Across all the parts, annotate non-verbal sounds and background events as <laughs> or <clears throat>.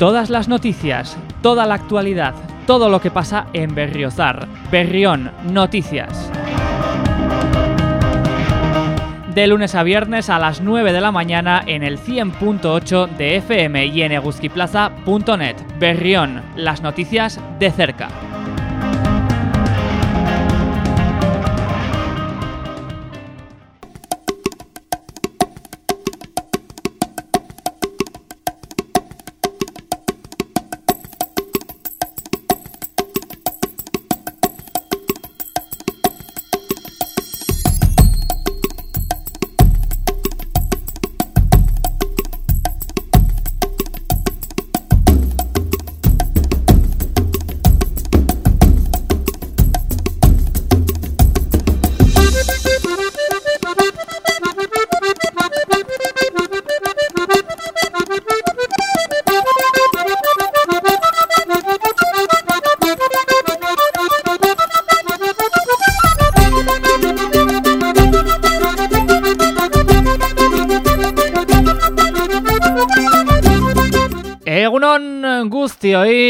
Todas las noticias, toda la actualidad, todo lo que pasa en Berriozar. Berrión Noticias. De lunes a viernes a las 9 de la mañana en el 100.8 de FM y en eguskiplaza.net. Berrión, las noticias de cerca.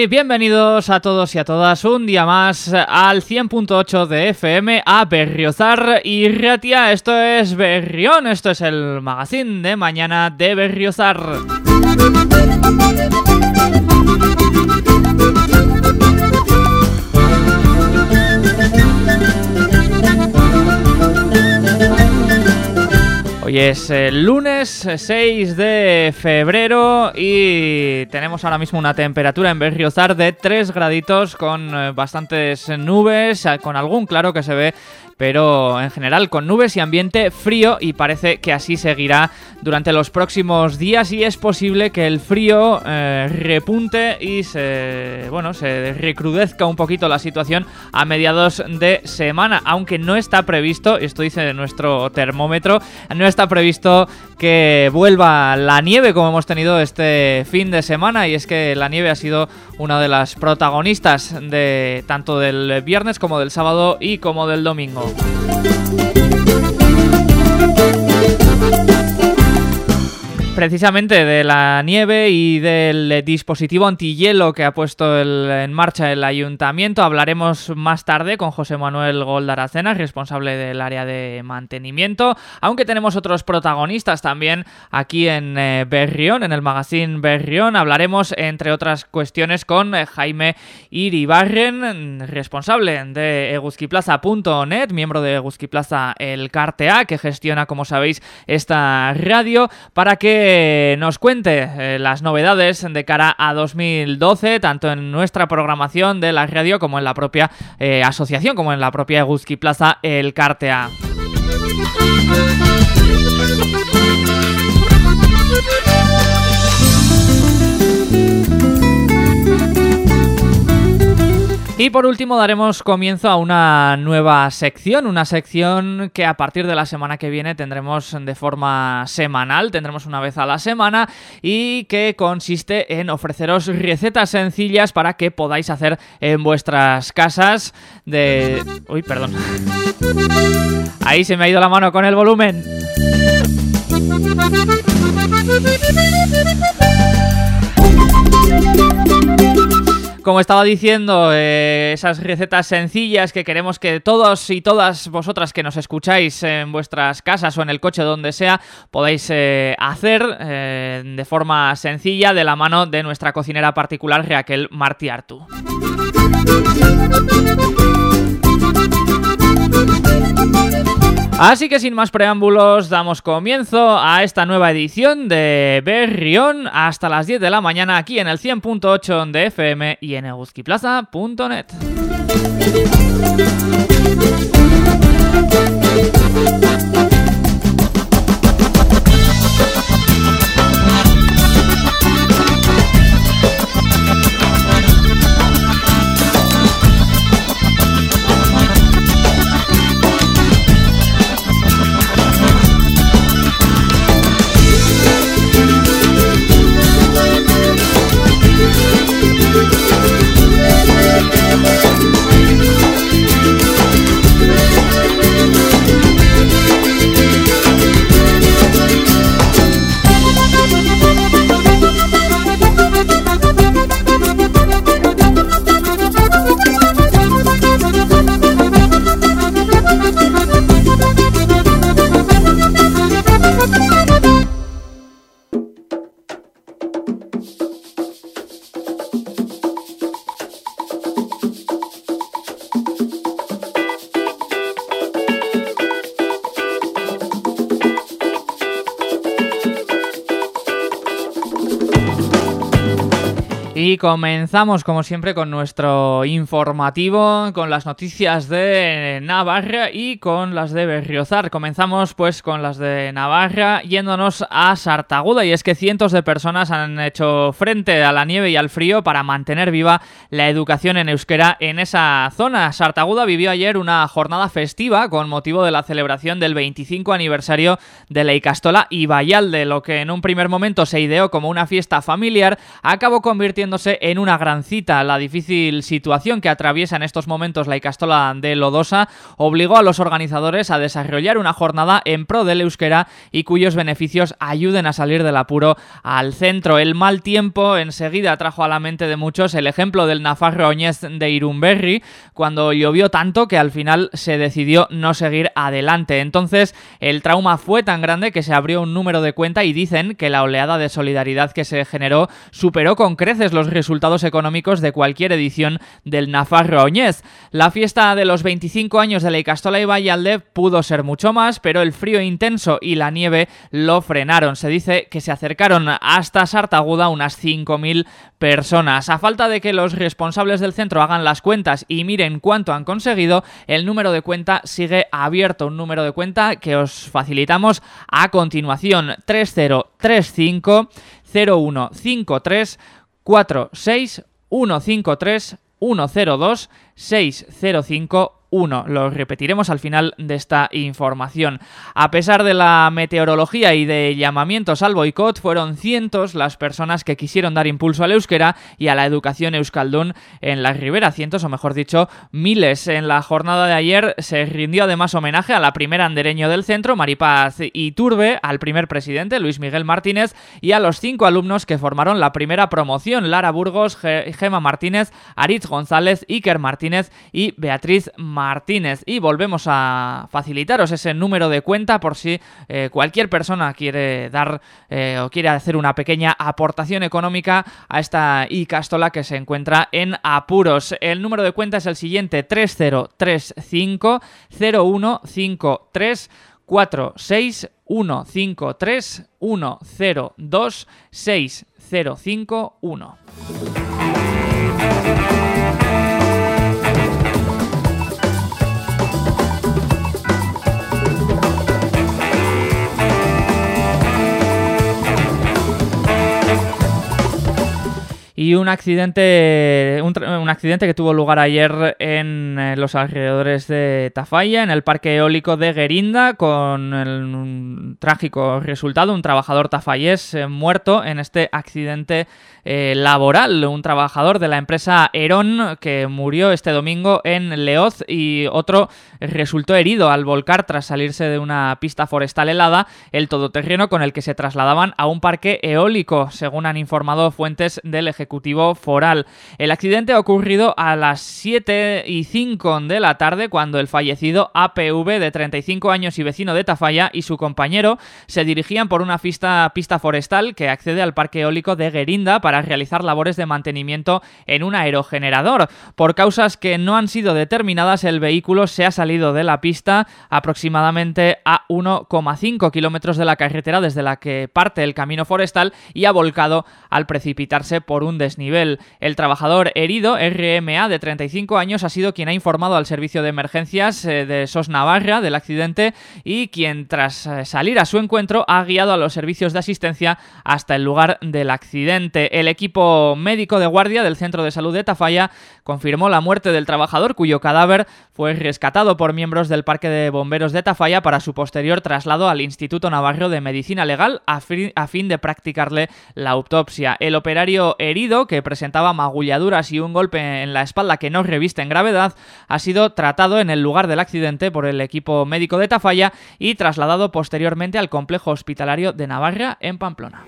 Bienvenidos a todos y a todas un día más al 100.8 de FM a Berriozar y Ratia. Esto es Berrión, esto es el magazine de mañana de Berriozar. Hoy es el lunes 6 de febrero y tenemos ahora mismo una temperatura en Berriozar de 3 graditos con eh, bastantes nubes, con algún claro que se ve pero en general con nubes y ambiente frío y parece que así seguirá durante los próximos días y es posible que el frío eh, repunte y se, bueno, se recrudezca un poquito la situación a mediados de semana, aunque no está previsto, esto dice nuestro termómetro, no está previsto que vuelva la nieve como hemos tenido este fin de semana y es que la nieve ha sido una de las protagonistas de tanto del viernes como del sábado y como del domingo chao. Precisamente de la nieve y del dispositivo antihielo que ha puesto en marcha el ayuntamiento. Hablaremos más tarde con José Manuel Goldaracena, responsable del área de mantenimiento, aunque tenemos otros protagonistas también aquí en eh, Berrión, en el magazine Berrión. Hablaremos, entre otras cuestiones, con eh, Jaime Iribarren, responsable de eguzquiplaza.net, miembro de Eguzquiplaza El Cartea, que gestiona, como sabéis, esta radio, para que nos cuente eh, las novedades de cara a 2012, tanto en nuestra programación de la radio como en la propia eh, asociación, como en la propia Guzki Plaza El Cartea. Y por último daremos comienzo a una nueva sección, una sección que a partir de la semana que viene tendremos de forma semanal, tendremos una vez a la semana y que consiste en ofreceros recetas sencillas para que podáis hacer en vuestras casas de... Uy, perdón. Ahí se me ha ido la mano con el volumen. Como estaba diciendo, eh, esas recetas sencillas que queremos que todos y todas vosotras que nos escucháis en vuestras casas o en el coche donde sea, podáis eh, hacer eh, de forma sencilla de la mano de nuestra cocinera particular Raquel Martiartu. Así que sin más preámbulos, damos comienzo a esta nueva edición de Berrión hasta las 10 de la mañana aquí en el 100.8 de FM y en eguzquiplaza.net. Y comenzamos, como siempre, con nuestro informativo, con las noticias de Navarra y con las de Berriozar. Comenzamos, pues, con las de Navarra, yéndonos a Sartaguda. Y es que cientos de personas han hecho frente a la nieve y al frío para mantener viva la educación en euskera en esa zona. Sartaguda vivió ayer una jornada festiva con motivo de la celebración del 25 aniversario de la Icastola y Vallalde, lo que en un primer momento se ideó como una fiesta familiar, acabó convirtiendo en una gran cita. La difícil situación que atraviesa en estos momentos la Icastola de Lodosa obligó a los organizadores a desarrollar una jornada en pro del euskera y cuyos beneficios ayuden a salir del apuro al centro. El mal tiempo enseguida trajo a la mente de muchos el ejemplo del Nafarro Oñez de Irumberri, cuando llovió tanto que al final se decidió no seguir adelante. Entonces el trauma fue tan grande que se abrió un número de cuenta y dicen que la oleada de solidaridad que se generó superó con creces los resultados económicos de cualquier edición del Nafarro Oñez. La fiesta de los 25 años de la Icastola y Vallalde pudo ser mucho más, pero el frío intenso y la nieve lo frenaron. Se dice que se acercaron hasta Sartaguda unas 5.000 personas. A falta de que los responsables del centro hagan las cuentas y miren cuánto han conseguido, el número de cuenta sigue abierto, un número de cuenta que os facilitamos a continuación 3035 0153 4 6 153 102 605 1. Lo repetiremos al final de esta información. A pesar de la meteorología y de llamamientos al boicot, fueron cientos las personas que quisieron dar impulso al euskera y a la educación euskaldún en la ribera. Cientos, o mejor dicho, miles. En la jornada de ayer se rindió además homenaje a la primera andereño del centro, Maripaz Turbe, al primer presidente, Luis Miguel Martínez, y a los cinco alumnos que formaron la primera promoción, Lara Burgos, Gema Martínez, Aritz González, Iker Martínez y Beatriz Martínez. Martínez. Y volvemos a facilitaros ese número de cuenta por si eh, cualquier persona quiere dar eh, o quiere hacer una pequeña aportación económica a esta iCastola que se encuentra en apuros. El número de cuenta es el siguiente 3035 0153 46 153 102 6051. Y un accidente, un, accidente que tuvo lugar ayer en eh, los alrededores de Tafalla, en el parque eólico de Gerinda, con un trágico resultado, un trabajador tafallés eh, muerto en este accidente eh, laboral, un trabajador de la empresa Herón que murió este domingo en Leoz y otro resultó herido al volcar tras salirse de una pista forestal helada, el todoterreno con el que se trasladaban a un parque eólico, según han informado fuentes del Ejecutivo Foral. El accidente ha ocurrido a las 7 y 5 de la tarde cuando el fallecido APV de 35 años y vecino de Tafalla y su compañero se dirigían por una pista, pista forestal que accede al parque eólico de Gerinda para realizar labores de mantenimiento en un aerogenerador. Por causas que no han sido determinadas, el vehículo se ha salido de la pista aproximadamente a 1,5 kilómetros de la carretera desde la que parte el camino forestal y ha volcado al precipitarse por un desnivel. El trabajador herido, RMA, de 35 años, ha sido quien ha informado al servicio de emergencias eh, de SOS Navarra del accidente y quien, tras eh, salir a su encuentro, ha guiado a los servicios de asistencia hasta el lugar del accidente. El equipo médico de guardia del Centro de Salud de Tafalla confirmó la muerte del trabajador, cuyo cadáver fue rescatado por miembros del Parque de Bomberos de Tafalla para su posterior traslado al Instituto Navarro de Medicina Legal a, fin de practicarle la autopsia. El operario herido que presentaba magulladuras y un golpe en la espalda que no reviste en gravedad, ha sido tratado en el lugar del accidente por el equipo médico de Tafalla y trasladado posteriormente al complejo hospitalario de Navarra en Pamplona.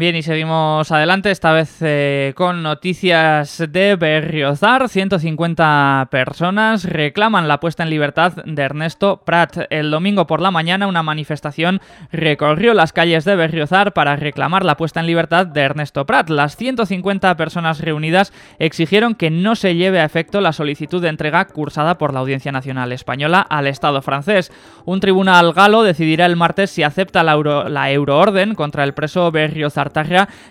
Bien, y seguimos adelante, esta vez eh, con noticias de Berriozar. 150 personas reclaman la puesta en libertad de Ernesto Prat. El domingo por la mañana una manifestación recorrió las calles de Berriozar para reclamar la puesta en libertad de Ernesto Prat. Las 150 personas reunidas exigieron que no se lleve a efecto la solicitud de entrega cursada por la Audiencia Nacional Española al Estado francés. Un tribunal galo decidirá el martes si acepta la, euroorden contra el preso Berriozar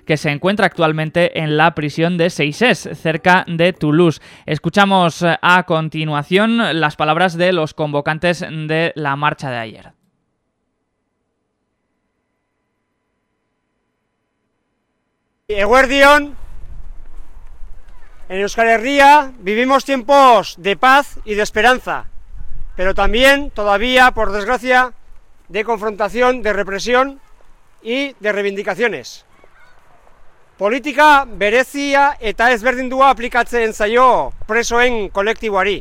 que se encuentra actualmente en la prisión de Seises, cerca de Toulouse. Escuchamos eh, a continuación las palabras de los convocantes de la marcha de ayer. Eguerdion, en Euskal Herria vivimos tiempos de paz y de esperanza, pero también todavía, por desgracia, de confrontación, de represión y de reivindicaciones. Politika berezia eta ezberdindua aplikatzen zaio presoen kolektiboari.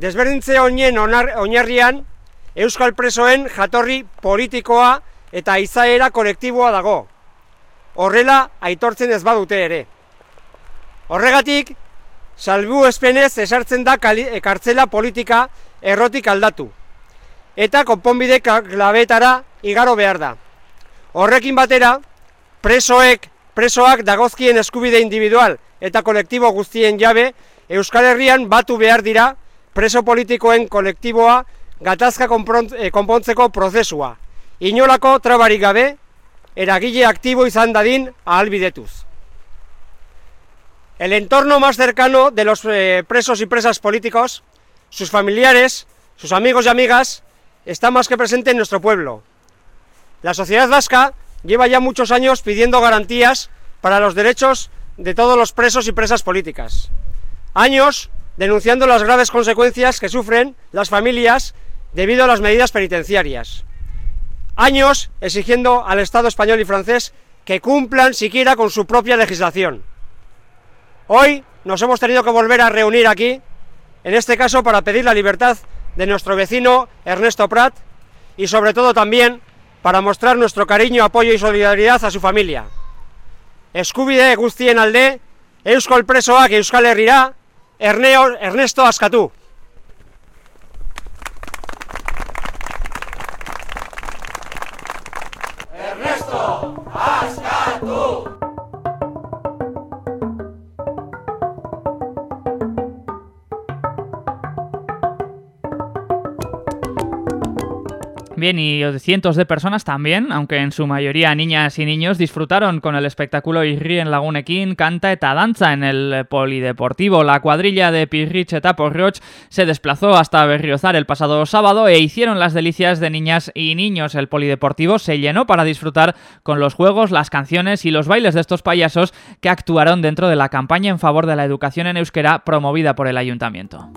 Desberdintze honien oinarrian, Euskal presoen jatorri politikoa eta izaera kolektiboa dago. Horrela aitortzen ez badute ere. Horregatik, salbu espenez esartzen da kartzela politika errotik aldatu. Eta konponbide klabetara igaro behar da. Horrekin batera, presoek presoak dagozkien eskubide individual eta kolektibo guztien jabe, Euskal Herrian batu behar dira preso politikoen kolektiboa gatazka eh, konpontzeko prozesua. Inolako trabarik gabe, eragile aktibo izan dadin ahalbidetuz. El entorno más cercano de los eh, presos y presas políticos, sus familiares, sus amigos y amigas, está más que presente en nuestro pueblo. La sociedad vasca lleva ya muchos años pidiendo garantías para los derechos de todos los presos y presas políticas. Años denunciando las graves consecuencias que sufren las familias debido a las medidas penitenciarias. Años exigiendo al Estado español y francés que cumplan siquiera con su propia legislación. Hoy nos hemos tenido que volver a reunir aquí, en este caso para pedir la libertad de nuestro vecino Ernesto Prat y sobre todo también para mostrar nuestro cariño, apoyo y solidaridad a su familia. Eskubide guztien alde, Euskal presoak Euskal Herrira, Erneo, Ernesto Askatu. Ernesto Askatu! Bien, y cientos de personas también, aunque en su mayoría niñas y niños, disfrutaron con el espectáculo Irri en Lagunequín, canta eta danza en el polideportivo. La cuadrilla de Pirrich eta Porroch se desplazó hasta Berriozar el pasado sábado e hicieron las delicias de niñas y niños. El polideportivo se llenó para disfrutar con los juegos, las canciones y los bailes de estos payasos que actuaron dentro de la campaña en favor de la educación en euskera promovida por el ayuntamiento.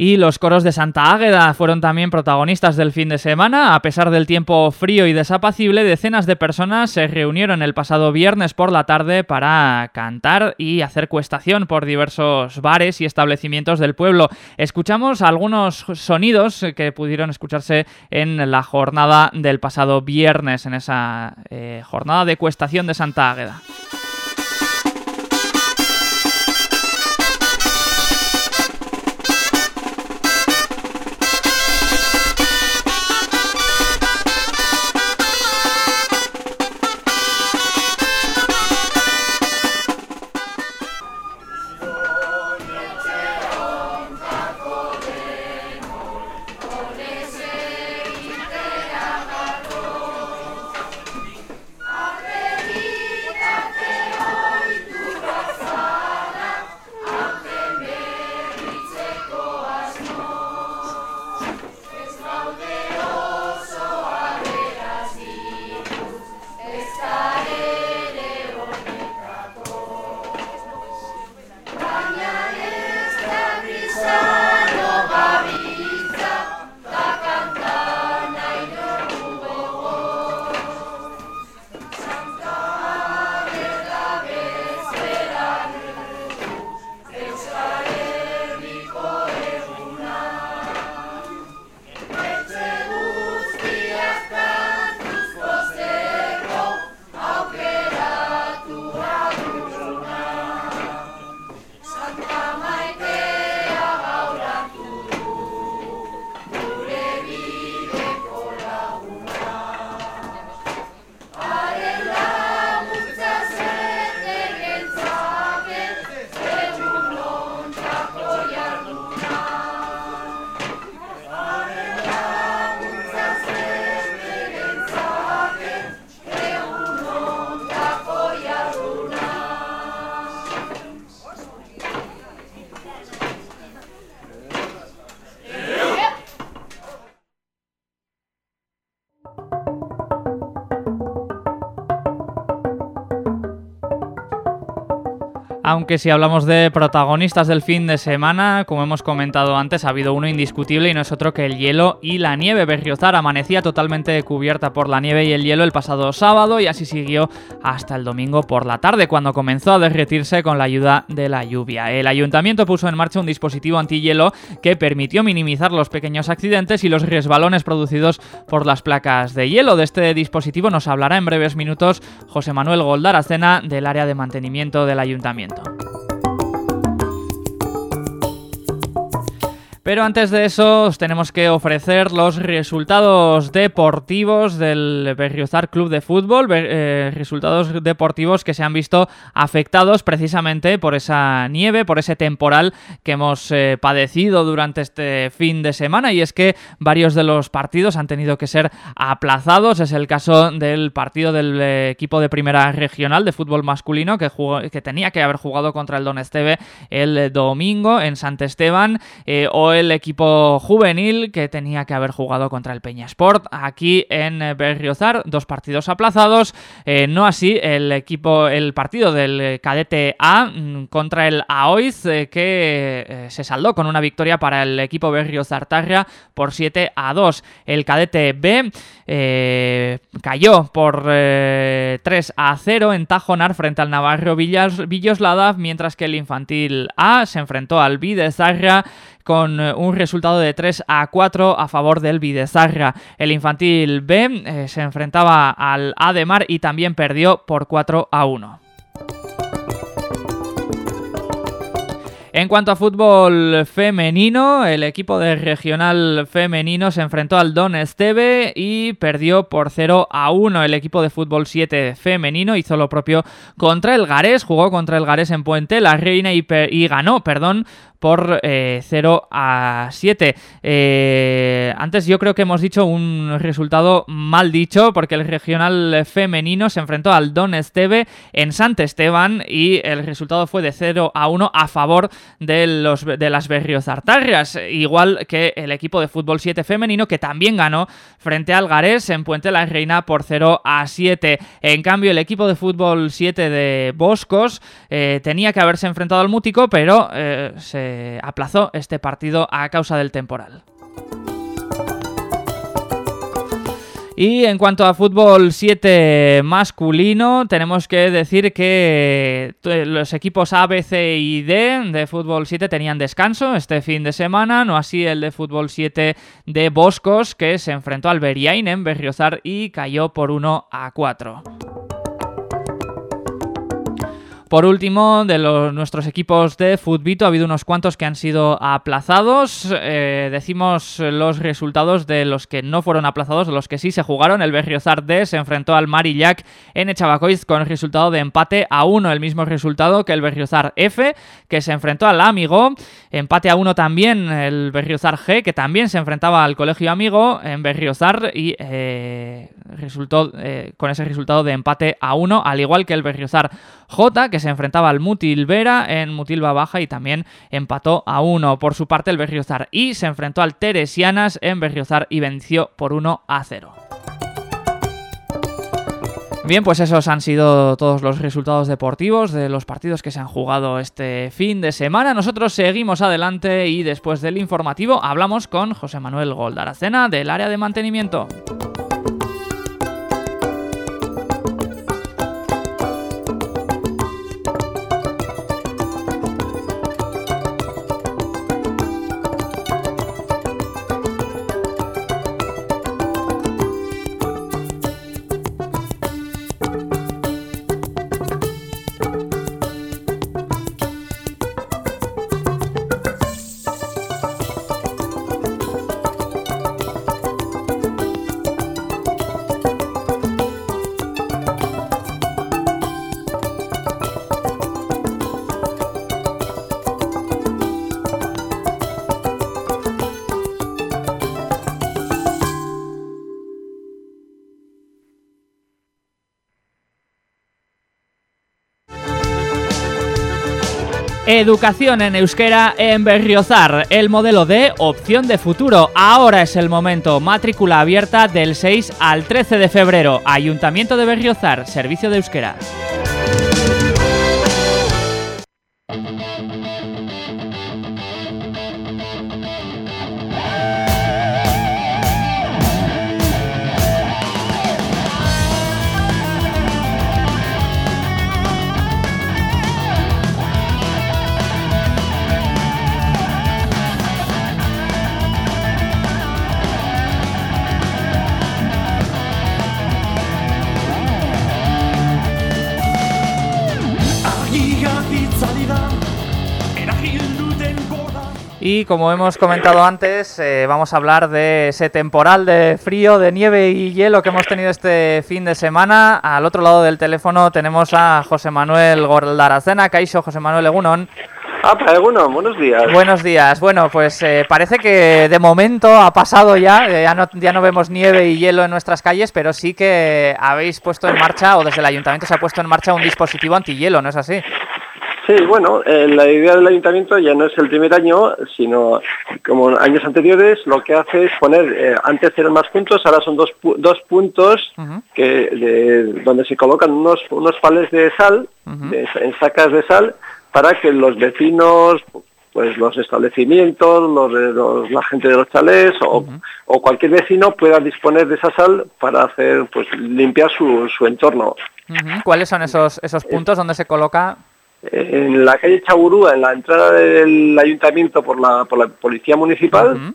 Y los coros de Santa Águeda fueron también protagonistas del fin de semana. A pesar del tiempo frío y desapacible, decenas de personas se reunieron el pasado viernes por la tarde para cantar y hacer cuestación por diversos bares y establecimientos del pueblo. Escuchamos algunos sonidos que pudieron escucharse en la jornada del pasado viernes, en esa eh, jornada de cuestación de Santa Águeda. Aunque si hablamos de protagonistas del fin de semana, como hemos comentado antes, ha habido uno indiscutible y no es otro que el hielo y la nieve. Berriozar amanecía totalmente cubierta por la nieve y el hielo el pasado sábado y así siguió hasta el domingo por la tarde, cuando comenzó a derretirse con la ayuda de la lluvia. El ayuntamiento puso en marcha un dispositivo antihielo que permitió minimizar los pequeños accidentes y los resbalones producidos por las placas de hielo. De este dispositivo nos hablará en breves minutos José Manuel Goldaracena del área de mantenimiento del ayuntamiento. Pero antes de eso os tenemos que ofrecer los resultados deportivos del Berriozar Club de Fútbol, eh, resultados deportivos que se han visto afectados precisamente por esa nieve, por ese temporal que hemos eh, padecido durante este fin de semana. Y es que varios de los partidos han tenido que ser aplazados, es el caso del partido del eh, equipo de primera regional de fútbol masculino que, que tenía que haber jugado contra el Don Esteve el domingo en Sant Esteban. O el equipo juvenil que tenía que haber jugado contra el Peña Sport aquí en Berriozar, dos partidos aplazados, eh, no así el equipo, el partido del cadete A mm, contra el AOIZ eh, que eh, se saldó con una victoria para el equipo Berriozar Tarria por 7 a 2. El cadete B cayó por 3 a 0 en Tajonar frente al Navarro Villoslada, mientras que el infantil A se enfrentó al Videzarra con eh, un resultado de 3 a 4 a favor del Videzarra. El infantil B eh, se enfrentaba al Ademar y también perdió por 4 a 1. En cuanto a fútbol femenino, el equipo de regional femenino se enfrentó al Don Esteve y perdió por 0 a 1. El equipo de fútbol 7 femenino hizo lo propio contra el Garés, jugó contra el Garés en Puente la Reina y, y ganó, perdón, por 0 eh, a 7. Eh, antes yo creo que hemos dicho un resultado mal dicho porque el regional femenino se enfrentó al Don Esteve en Sant Esteban y el resultado fue de 0 a 1 a favor de, los, de las Berriozartarrias, igual que el equipo de fútbol 7 femenino que también ganó frente al Garés en Puente la Reina por 0 a 7. En cambio el equipo de fútbol 7 de Boscos eh, tenía que haberse enfrentado al Mútico pero se aplazó este partido a causa del temporal. Y en cuanto a fútbol 7 masculino, tenemos que decir que los equipos A, B, C y D de fútbol 7 tenían descanso este fin de semana, no así el de fútbol 7 de Boscos, que se enfrentó al Beriain en Berriozar y cayó por 1 a 4. Por último, de los, nuestros equipos de Futbito ha habido unos cuantos que han sido aplazados. Eh, decimos los resultados de los que no fueron aplazados, de los que sí se jugaron. El Berriozar D se enfrentó al Marillac en Echabacoiz con el resultado de empate a 1, el mismo resultado que el Berriozar F, que se enfrentó al Amigo. Empate a 1 también el Berriozar G, que también se enfrentaba al Colegio Amigo en Berriozar y eh, resultó eh, con ese resultado de empate a 1, al igual que el Berriozar J, que se enfrentaba al Mutil Vera en Mutilva Baja y también empató a uno. Por su parte, el Berriozar y se enfrentó al Teresianas en Berriozar y venció por 1 a 0. Bien, pues esos han sido todos los resultados deportivos de los partidos que se han jugado este fin de semana. Nosotros seguimos adelante y después del informativo hablamos con José Manuel Goldaracena del área de mantenimiento. Educación en euskera en Berriozar, el modelo de opción de futuro. Ahora es el momento. Matrícula abierta del 6 al 13 de febrero. Ayuntamiento de Berriozar, Servicio de Euskera. Y como hemos comentado antes, eh, vamos a hablar de ese temporal de frío, de nieve y hielo que hemos tenido este fin de semana. Al otro lado del teléfono tenemos a José Manuel Gordaracena. Caixo, José Manuel Egunon. Ah, para buenos días. Buenos días. Bueno, pues eh, parece que de momento ha pasado ya, eh, ya, no, ya no vemos nieve y hielo en nuestras calles, pero sí que habéis puesto en marcha, o desde el ayuntamiento se ha puesto en marcha un dispositivo antihielo, ¿no es así? Sí, bueno, eh, la idea del ayuntamiento ya no es el primer año, sino como años anteriores, lo que hace es poner, antes eran más puntos, ahora son dos, dos puntos que, donde se colocan unos, unos pales de sal, en sacas de sal, para que los vecinos, pues los establecimientos, los, la gente de los chalés o, cualquier vecino pueda disponer de esa sal para hacer, pues limpiar su, su entorno. ¿Cuáles son esos, esos puntos donde se coloca? En la calle Chaburúa, en la entrada del ayuntamiento por la, por la policía municipal,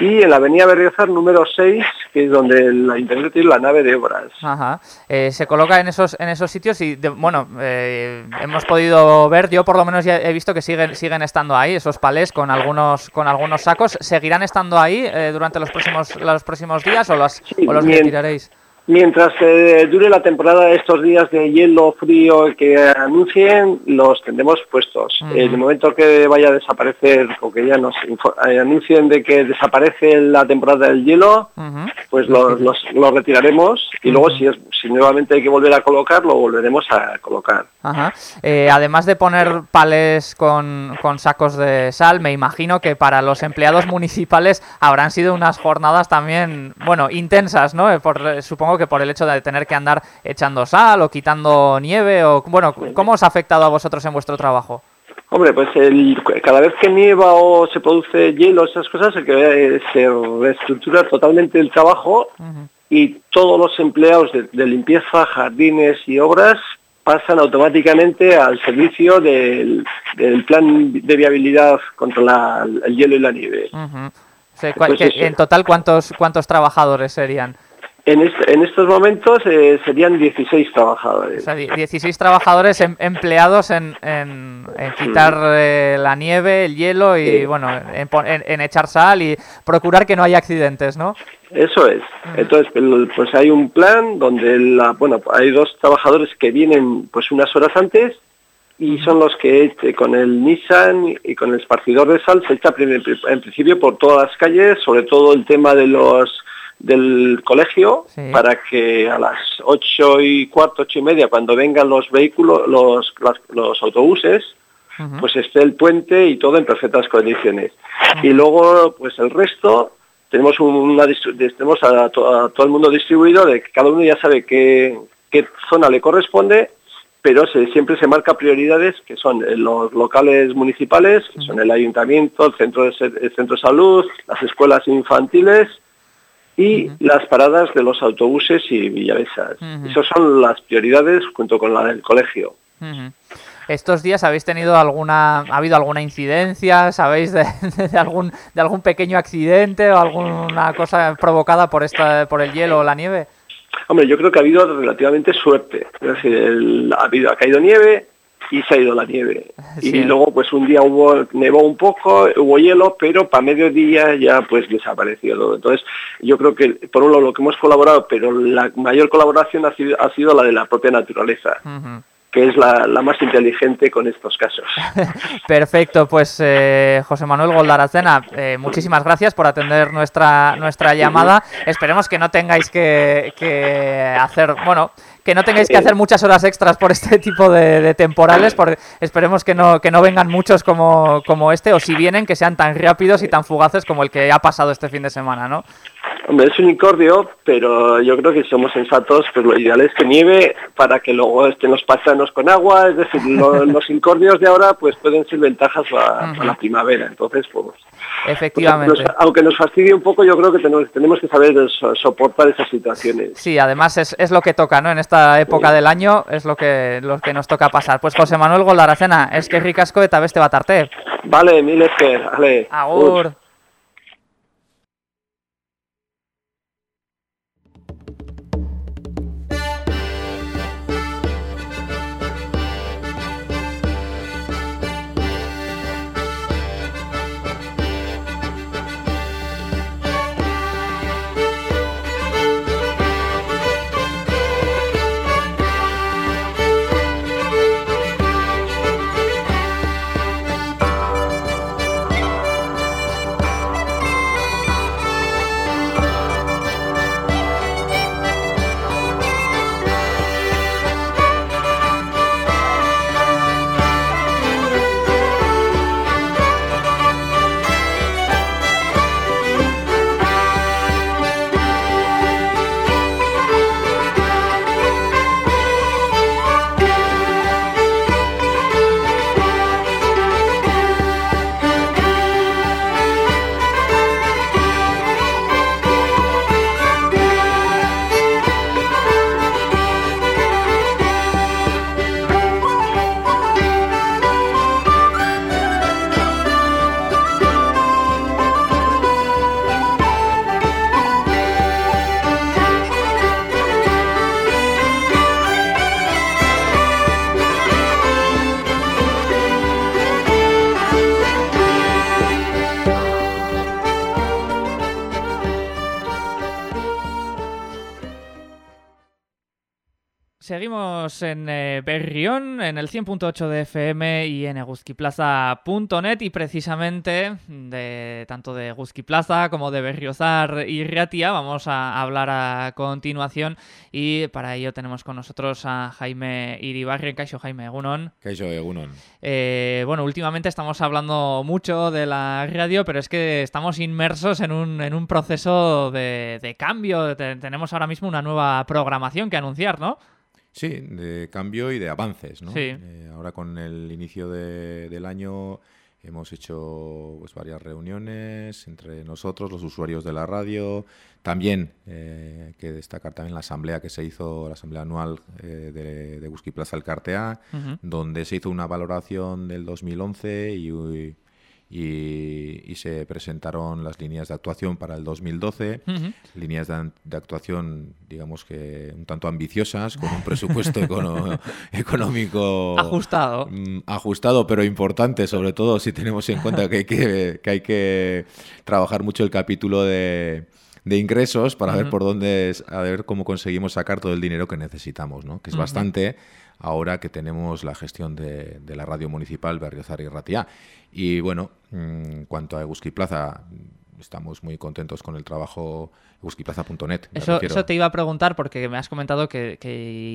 y en la avenida Berriozar número 6, que es donde el ayuntamiento tiene la nave de obras. Ajá. Eh, se coloca en esos en esos sitios y, bueno, eh, hemos podido ver, yo por lo menos ya he visto que siguen siguen estando ahí, esos palés con algunos con algunos sacos. ¿Seguirán estando ahí eh, durante los próximos los próximos días o, las, o los retiraréis? Mientras eh, dure la temporada de estos días de hielo, frío que anuncien, los tendremos puestos. En el momento que vaya a desaparecer o que ya nos eh, anuncien de que desaparece la temporada del hielo, pues los, los, retiraremos y luego si, es, si nuevamente hay que volver a colocar, lo volveremos a colocar. Eh, además de poner pales con, con sacos de sal, me imagino que para los empleados municipales habrán sido unas jornadas también, bueno, intensas, ¿no? Por, supongo que por el hecho de tener que andar echando sal o quitando nieve o bueno, ¿cómo os ha afectado a vosotros en vuestro trabajo? Hombre, pues cada vez que nieva o se produce hielo, esas cosas, se, eh, se reestructura totalmente el trabajo y todos los empleados de, limpieza, jardines y obras pasan automáticamente al servicio del, plan de viabilidad contra el hielo y la nieve. En total, ¿cuántos, ¿cuántos trabajadores serían? En, estos momentos eh, serían 16 trabajadores. 16 trabajadores em, empleados en, quitar eh, la nieve, el hielo y, bueno, en, echar sal y procurar que no haya accidentes, ¿no? Eso es. Entonces, pues hay un plan donde, la, bueno, hay dos trabajadores que vienen pues unas horas antes y son los que eh, con el Nissan y con el esparcidor de sal se echa en principio por todas las calles, sobre todo el tema de los del colegio para que a las ocho y cuarto, ocho y media, cuando vengan los vehículos, los, los, autobuses, pues esté el puente y todo en perfectas condiciones. Y luego, pues el resto, tenemos una tenemos a, todo el mundo distribuido, de que cada uno ya sabe qué, qué zona le corresponde, pero se, siempre se marca prioridades que son los locales municipales, que son el ayuntamiento, el centro de, el centro de salud, las escuelas infantiles, y las paradas de los autobuses y villavesas. Esas son las prioridades junto con la del colegio. Estos días habéis tenido alguna, ha habido alguna incidencia, sabéis <laughs> de, algún de algún pequeño accidente o alguna cosa provocada por esta, por el hielo o la nieve. Hombre, yo creo que ha habido relativamente suerte. Es decir, ha habido ha caído nieve, y se ha ido la nieve. <laughs> Y luego pues un día hubo, nevó un poco, hubo hielo, pero para mediodía ya pues desapareció todo. Entonces yo creo que por un lado lo que hemos colaborado, pero la mayor colaboración ha sido, ha sido la de la propia naturaleza. que es la, más inteligente con estos casos. <laughs> Perfecto, pues eh, José Manuel Goldaracena, eh, muchísimas gracias por atender nuestra nuestra llamada. Esperemos que no tengáis que, que hacer, bueno, que no tengáis que hacer muchas horas extras por este tipo de, temporales, porque esperemos que no, que no vengan muchos como, como este, o si vienen, que sean tan rápidos y tan fugaces como el que ha pasado este fin de semana, ¿no? Hombre, es un incordio, pero yo creo que somos sensatos, pues lo ideal es que nieve para que luego estén los pantanos con agua, es decir, <laughs> los incordios de ahora pues pueden ser ventajas para, la primavera, entonces pues... Efectivamente. aunque nos fastidie un poco, yo creo que tenemos, tenemos que saber soportar esas situaciones. Sí, además es, es, lo que toca, ¿no? En esta época del año es lo que, lo que nos toca pasar. Pues José Manuel Goldaracena, es que ricasco de te va a tarte. Vale, mil que, vale. Agur. Seguimos en eh, Berrión, en el 100.8 de FM y en eguzquiplaza.net y precisamente de tanto de Eguzquiplaza como de Berriozar y Riatia vamos a hablar a continuación y para ello tenemos con nosotros a Jaime Iribarri. Caixo Jaime Egunon. Caixo Egunon. Eh, bueno, últimamente estamos hablando mucho de la radio, pero es que estamos inmersos en un, en un proceso de, de cambio. tenemos ahora mismo una nueva programación que anunciar, ¿no? Sí, de cambio y de avances. ¿no? Sí. Eh, ahora con el inicio de, del año hemos hecho pues, varias reuniones entre nosotros, los usuarios de la radio. También eh, que destacar también la asamblea que se hizo, la asamblea anual eh, de, de Busqui Plaza El Cartea, donde se hizo una valoración del 2011 y y, se presentaron las líneas de actuación para el 2012, líneas de, actuación, digamos que un tanto ambiciosas, con un presupuesto <laughs> económico ajustado. Mm, ajustado, pero importante, sobre todo si tenemos en cuenta que hay que, que, hay que trabajar mucho el capítulo de de ingresos para ver por dónde, a ver cómo conseguimos sacar todo el dinero que necesitamos, ¿no? Que es bastante ahora que tenemos la gestión de, la radio municipal Berriozar y Ratia. Y bueno, mm, en cuanto a Eguski Plaza, estamos muy contentos con el trabajo Euskiplaza.net. Eso, eso te iba a preguntar porque me has comentado que,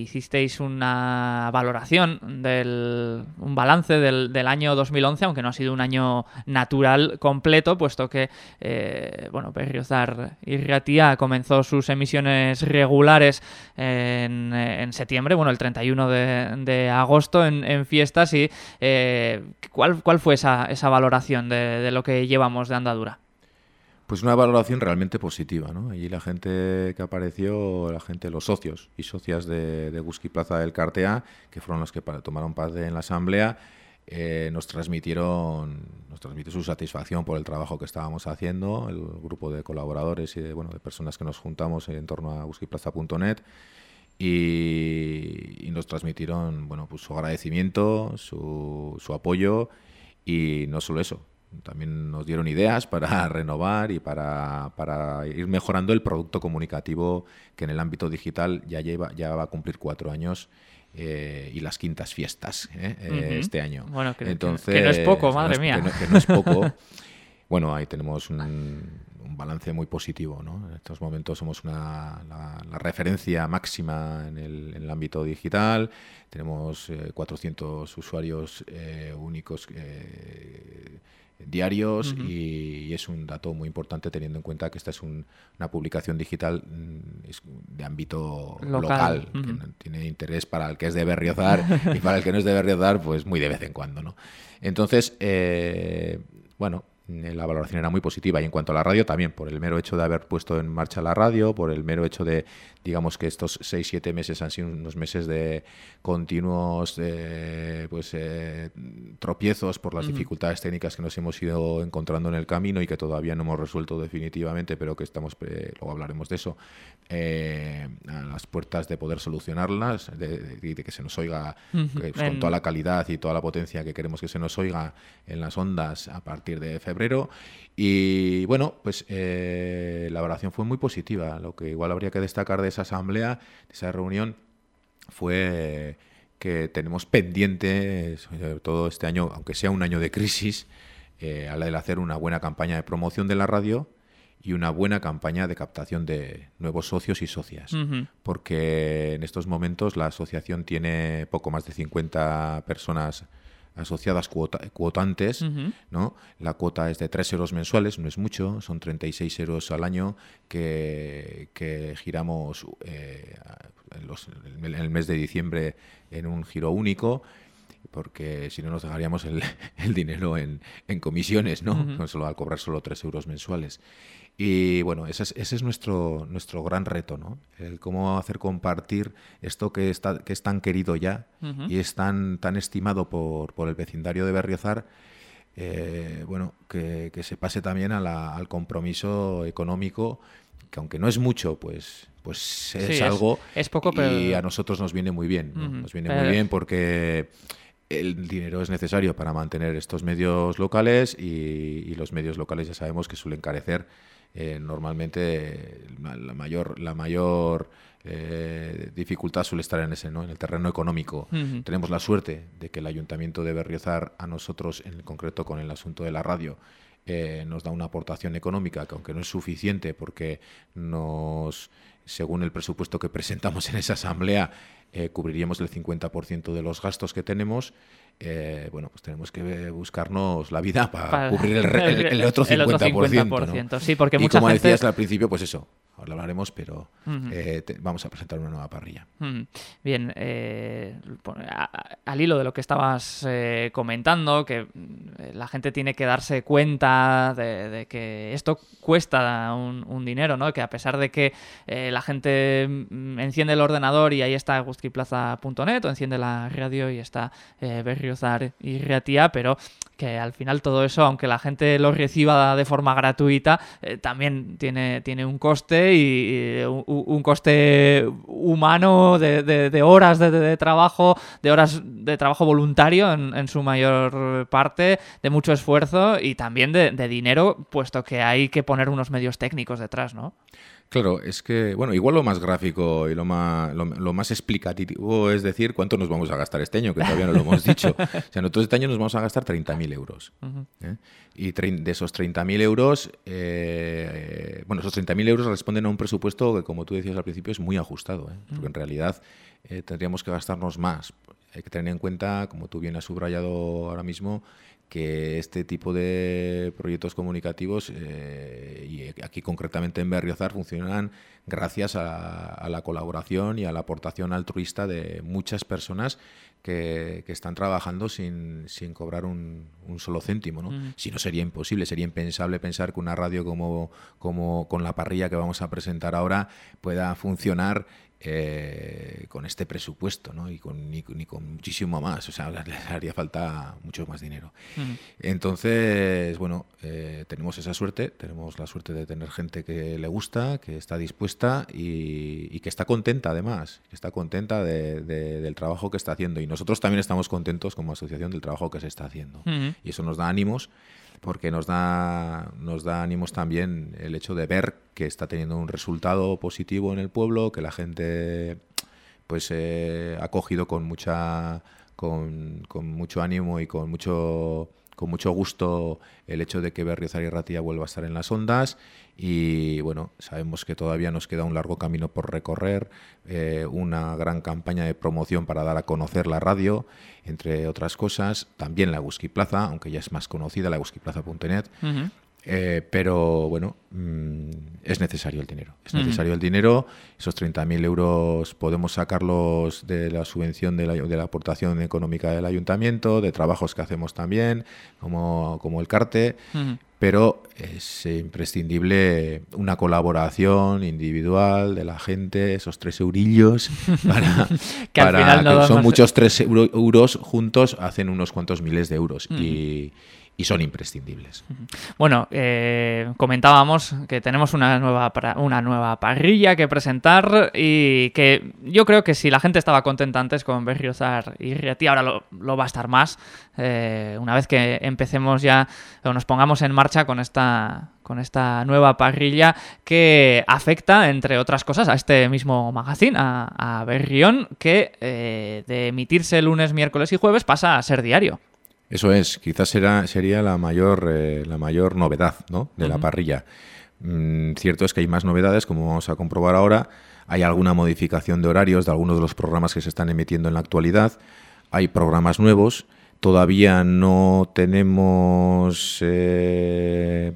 hicisteis una valoración, del, un balance del, año 2011, aunque no ha sido un año natural completo, puesto que eh, bueno, Berriozar y Riatía comenzó sus emisiones regulares en, septiembre, bueno, el 31 de, agosto en, fiestas. y eh, ¿cuál, ¿Cuál fue esa, esa valoración de lo que llevamos de andadura? Pues una valoración realmente positiva, ¿no? Allí la gente que apareció, la gente, los socios y socias de, de Plaza del Cartea, que fueron los que tomaron parte en la asamblea, eh, nos transmitieron nos transmitió su satisfacción por el trabajo que estábamos haciendo, el grupo de colaboradores y de, bueno, de personas que nos juntamos en torno a busquiplaza.net y, y, nos transmitieron bueno, pues su agradecimiento, su, su apoyo y no solo eso, también nos dieron ideas para <laughs> renovar y para, para, ir mejorando el producto comunicativo que en el ámbito digital ya, lleva, ya va a cumplir cuatro años. Eh, y las quintas fiestas ¿eh? Eh, este año. Bueno, que, Entonces, que no es poco, madre mía. Que no, es poco. <laughs> bueno, ahí tenemos un, balance muy positivo. ¿no? En estos momentos somos una, la, referencia máxima en el, en el, ámbito digital. Tenemos 400 usuarios únicos diarios y, es un dato muy importante teniendo en cuenta que esta es una publicación digital mm, de ámbito local, que tiene interés para el que es de Berriozar <laughs> y para el que no es de Berriozar, pues muy de vez en cuando. ¿no? Entonces, eh, bueno, la valoración era muy positiva. Y en cuanto a la radio también, por el mero hecho de haber puesto en marcha la radio, por el mero hecho de, digamos que estos 6-7 meses han sido unos meses de continuos eh, pues eh, tropiezos por las dificultades técnicas que nos hemos ido encontrando en el camino y que todavía no hemos resuelto definitivamente, pero que estamos, luego hablaremos de eso, a las puertas de poder solucionarlas, de, que se nos oiga con toda la calidad y toda la potencia que queremos que se nos oiga en las ondas a partir de febrero y bueno, pues eh, la evaluación fue muy positiva. Lo que igual habría que destacar de esa asamblea, de esa reunión, fue que tenemos pendiente, todo este año, aunque sea un año de crisis, eh, al de hacer una buena campaña de promoción de la radio y una buena campaña de captación de nuevos socios y socias. Porque en estos momentos la asociación tiene poco más de 50 personas asociadas cuota, cuotantes, ¿no? La cuota es de 3 euros mensuales, no es mucho, son 36 euros al año que, que giramos eh, en, el mes de diciembre en un giro único porque si no nos dejaríamos el, <laughs> el dinero en, en, comisiones, ¿no? solo al cobrar solo 3 euros mensuales. Y bueno, ese es, ese es nuestro, nuestro gran reto, ¿no? El cómo hacer compartir esto que, está, que es tan querido ya y es tan, tan estimado por, por el vecindario de Berriozar, eh, bueno, que, que, se pase también a la, al compromiso económico, que aunque no es mucho, pues, pues es algo es, poco, pero... y a nosotros nos viene muy bien, nos viene muy bien porque el dinero es necesario para mantener estos medios locales y, y, los medios locales ya sabemos que suelen carecer normalmente la mayor, la mayor dificultad suele estar en ese, ¿no? en el terreno económico. Tenemos la suerte de que el Ayuntamiento de Berriozar a nosotros, en concreto con el asunto de la radio, nos da una aportación económica que aunque no es suficiente porque nos según el presupuesto que presentamos en esa asamblea, eh, cubriríamos el 50% de los gastos que tenemos. Eh, bueno, pues tenemos que buscarnos la vida para, cubrir el, <laughs> otro 50%. Sí, porque y como decías al principio, pues eso, ahora lo hablaremos, pero eh, vamos a presentar una nueva parrilla. Bien, eh, al hilo de lo que estabas eh, comentando, que la gente tiene que darse cuenta de, que esto cuesta un, dinero, ¿no? Que a pesar de que la gente mm, enciende el ordenador y ahí está guskiplaza.net o enciende la radio y está Berriozar y Riatía, pero que al final todo eso, aunque la gente lo reciba de forma gratuita, también tiene, tiene un coste y, un, coste humano de, horas de, trabajo, de horas de trabajo voluntario en, su mayor parte, de mucho esfuerzo y también de, dinero, puesto que hay que poner unos medios técnicos detrás, ¿no? Claro, es que, bueno, igual lo más gráfico y lo más, lo, más explicativo es decir cuánto nos vamos a gastar este año, que todavía no lo hemos dicho. <laughs> O sea, nosotros este año nos vamos a gastar 30.000 euros. ¿eh? Y de esos 30.000 euros, eh, bueno, esos 30.000 euros responden a un presupuesto que, como tú decías al principio, es muy ajustado, ¿eh? porque en realidad tendríamos que gastarnos más. Hay que tener en cuenta, como tú bien has subrayado ahora mismo, que este tipo de proyectos comunicativos, eh, y aquí concretamente en Berriozar, funcionan gracias a, la colaboración y a la aportación altruista de muchas personas que, están trabajando sin, sin cobrar un, solo céntimo. ¿no? Mm. Si no, sería imposible, sería impensable pensar que una radio como, como con la parrilla que vamos a presentar ahora pueda funcionar eh, con este presupuesto, ¿no? Y con, ni, con muchísimo más, o sea, <laughs> le haría falta mucho más dinero. Entonces, bueno, eh, tenemos esa suerte, tenemos la suerte de tener gente que le gusta, que está dispuesta y, que está contenta además, que está contenta del trabajo que está haciendo. Y nosotros también estamos contentos como asociación del trabajo que se está haciendo. Y eso nos da ánimos porque nos da, nos da ánimos también el hecho de ver que está teniendo un resultado positivo en el pueblo, que la gente pues eh, ha cogido con mucha con, con mucho ánimo y con mucho con mucho gusto el hecho de que Berriozar y Ratía vuelva a estar en las ondas. Y bueno, sabemos que todavía nos queda un largo camino por recorrer, eh, una gran campaña de promoción para dar a conocer la radio, entre otras cosas, también la Guski Plaza, aunque ya es más conocida, la guskiplaza.net, eh, pero bueno, mm, es necesario el dinero. Es necesario el dinero. Esos 30.000 euros podemos sacarlos de la subvención de la, de la, aportación económica del ayuntamiento, de trabajos que hacemos también, como, como el CARTE. Pero es imprescindible una colaboración individual de la gente, esos tres eurillos, <laughs> para que, al son muchos tres euros juntos, hacen unos cuantos miles de euros. Y y son imprescindibles. Bueno, eh, comentábamos que tenemos una nueva, una nueva parrilla que presentar y que yo creo que si la gente estaba contenta antes con Berriozar y Riati, ahora lo, va a estar más eh, una vez que empecemos ya o nos pongamos en marcha con esta con esta nueva parrilla que afecta, entre otras cosas, a este mismo magazine, a, Berrión, que eh, de emitirse lunes, miércoles y jueves pasa a ser diario. Eso es, quizás será, sería la mayor, eh, la mayor novedad ¿no? de la parrilla. Mm, cierto es que hay más novedades, como vamos a comprobar ahora. Hay alguna modificación de horarios de algunos de los programas que se están emitiendo en la actualidad. Hay programas nuevos. Todavía no tenemos eh,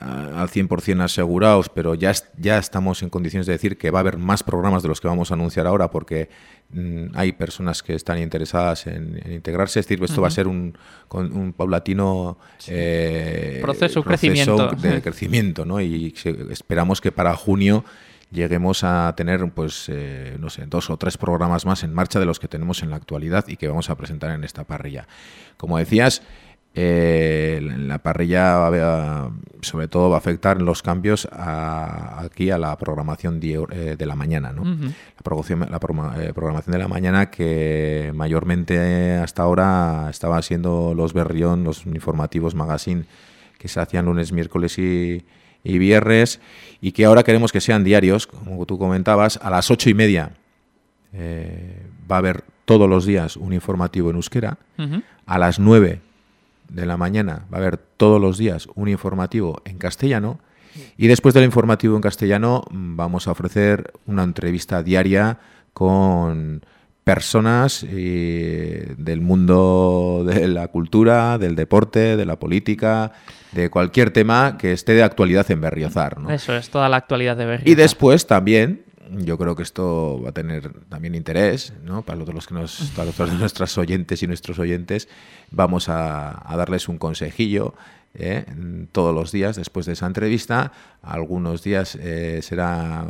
al 100% asegurados, pero ya, ya estamos en condiciones de decir que va a haber más programas de los que vamos a anunciar ahora porque hay personas que están interesadas en, integrarse. Es decir, esto va a ser un, un paulatino eh, proceso, crecimiento. de crecimiento, ¿no? Y esperamos que para junio lleguemos a tener, pues, eh, no sé, dos o tres programas más en marcha de los que tenemos en la actualidad y que vamos a presentar en esta parrilla. Como decías, eh, la parrilla sobre todo va a afectar los cambios aquí a la programación de, eh, la mañana, ¿no? la, programación, la eh, programación de la mañana que mayormente hasta ahora estaba siendo los Berrión, los informativos magazine que se hacían lunes, miércoles y, y viernes y que ahora queremos que sean diarios, como tú comentabas, a las ocho y media eh, va a haber todos los días un informativo en euskera, a las nueve de la mañana va a haber todos los días un informativo en castellano y después del informativo en castellano mm, vamos a ofrecer una entrevista diaria con personas eh, del mundo de la cultura, del deporte, de la política, de cualquier tema que esté de actualidad en Berriozar. Eso es, toda la actualidad de Berriozar. Y después también, yo creo que esto va a tener también interés ¿no? para todos los que nos, para todos <laughs> nuestros oyentes y nuestros oyentes, vamos a, darles un consejillo. ¿eh? todos los días después de esa entrevista. Algunos días eh, será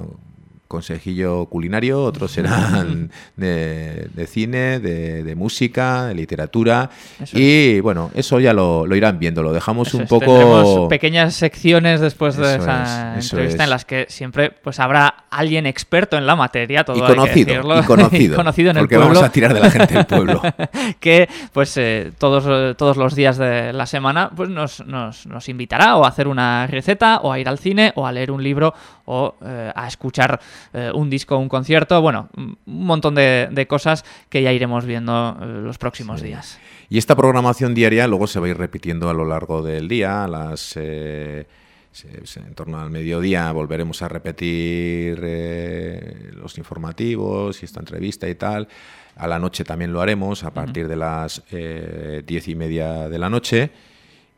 consejillo culinario, otros serán <laughs> de, cine, de, música, de literatura. y bueno, eso ya lo, irán viendo, lo dejamos un poco... Tendremos pequeñas secciones después de esa entrevista en las que siempre pues habrá alguien experto en la materia, todo y conocido, que y <laughs> conocido, en el porque vamos a tirar de la gente del pueblo. <laughs> que pues eh, todos, todos los días de la semana pues nos, nos, nos invitará o a hacer una receta o a ir al cine o a leer un libro o eh, a escuchar eh, un disco, un concierto, bueno, un montón de, cosas que ya iremos viendo eh, los próximos días. Y esta programación diaria luego se va a ir repitiendo a lo largo del día, a las... en torno al mediodía volveremos a repetir los informativos y esta entrevista y tal. A la noche también lo haremos a partir de las diez y media de la noche.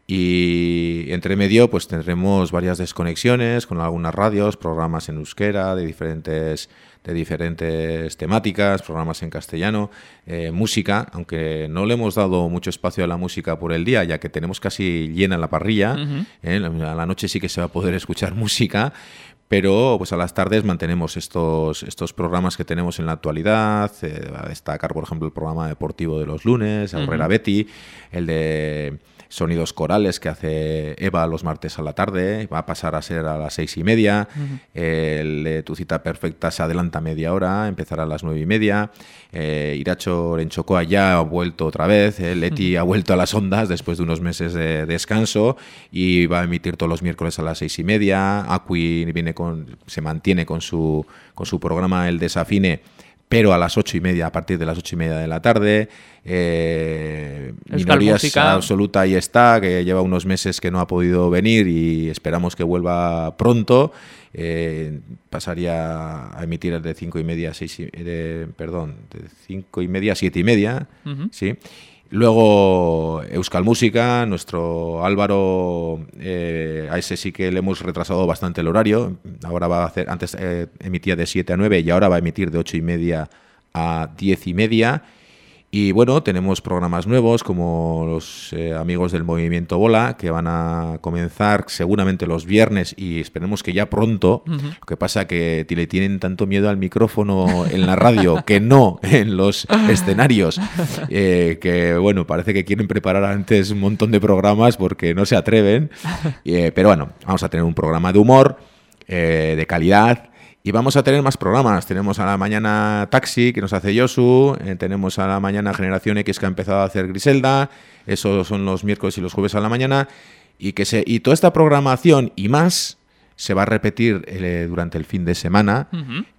Y entre medio pues tendremos varias desconexiones con algunas radios, programas en euskera de diferentes, de diferentes temáticas, programas en castellano, eh, música, aunque no le hemos dado mucho espacio a la música por el día, ya que tenemos casi llena la parrilla, ¿eh? a la noche sí que se va a poder escuchar <laughs> música, pero pues a las tardes mantenemos estos, estos programas que tenemos en la actualidad, eh, a destacar por ejemplo el programa deportivo de los lunes, Herrera Betty, el de sonidos corales que hace Eva los martes a la tarde, va a pasar a ser a las seis y media, el Tu cita perfecta se adelanta media hora, empezará a las nueve y media, eh, Iracho Lenchocoa ya ha vuelto otra vez, eh, Leti ha vuelto a las ondas después de unos meses de descanso y va a emitir todos los miércoles a las seis y media, Acui viene con, se mantiene con su, con su programa El Desafine pero a las ocho y media, a partir de las ocho y media de la tarde. Eh, minorías absoluta y está, que lleva unos meses que no ha podido venir y esperamos que vuelva pronto. Eh, pasaría a emitir de cinco y media a seis, de, perdón, de cinco y media a siete y media, sí. Luego Euskal Música, nuestro Álvaro, eh, a ese sí que le hemos retrasado bastante el horario. Ahora va a hacer, antes eh, emitía de 7 a 9 y ahora va a emitir de 8 y media a 10 y media. Y bueno, tenemos programas nuevos como los eh, amigos del movimiento Bola, que van a comenzar seguramente los viernes y esperemos que ya pronto. Lo que pasa que le tienen tanto miedo al micrófono en la radio <laughs> que no en los escenarios, eh, que bueno, parece que quieren preparar antes un montón de programas porque no se atreven. <laughs> Eh, pero bueno, vamos a tener un programa de humor, de calidad y vamos a tener más programas. Tenemos a la mañana Taxi, que nos hace Yosu. Eh, tenemos a la mañana Generación X, que ha empezado a hacer Griselda. Esos son los miércoles y los jueves a la mañana. Y, que se, y toda esta programación y más se va a repetir eh, durante el fin de semana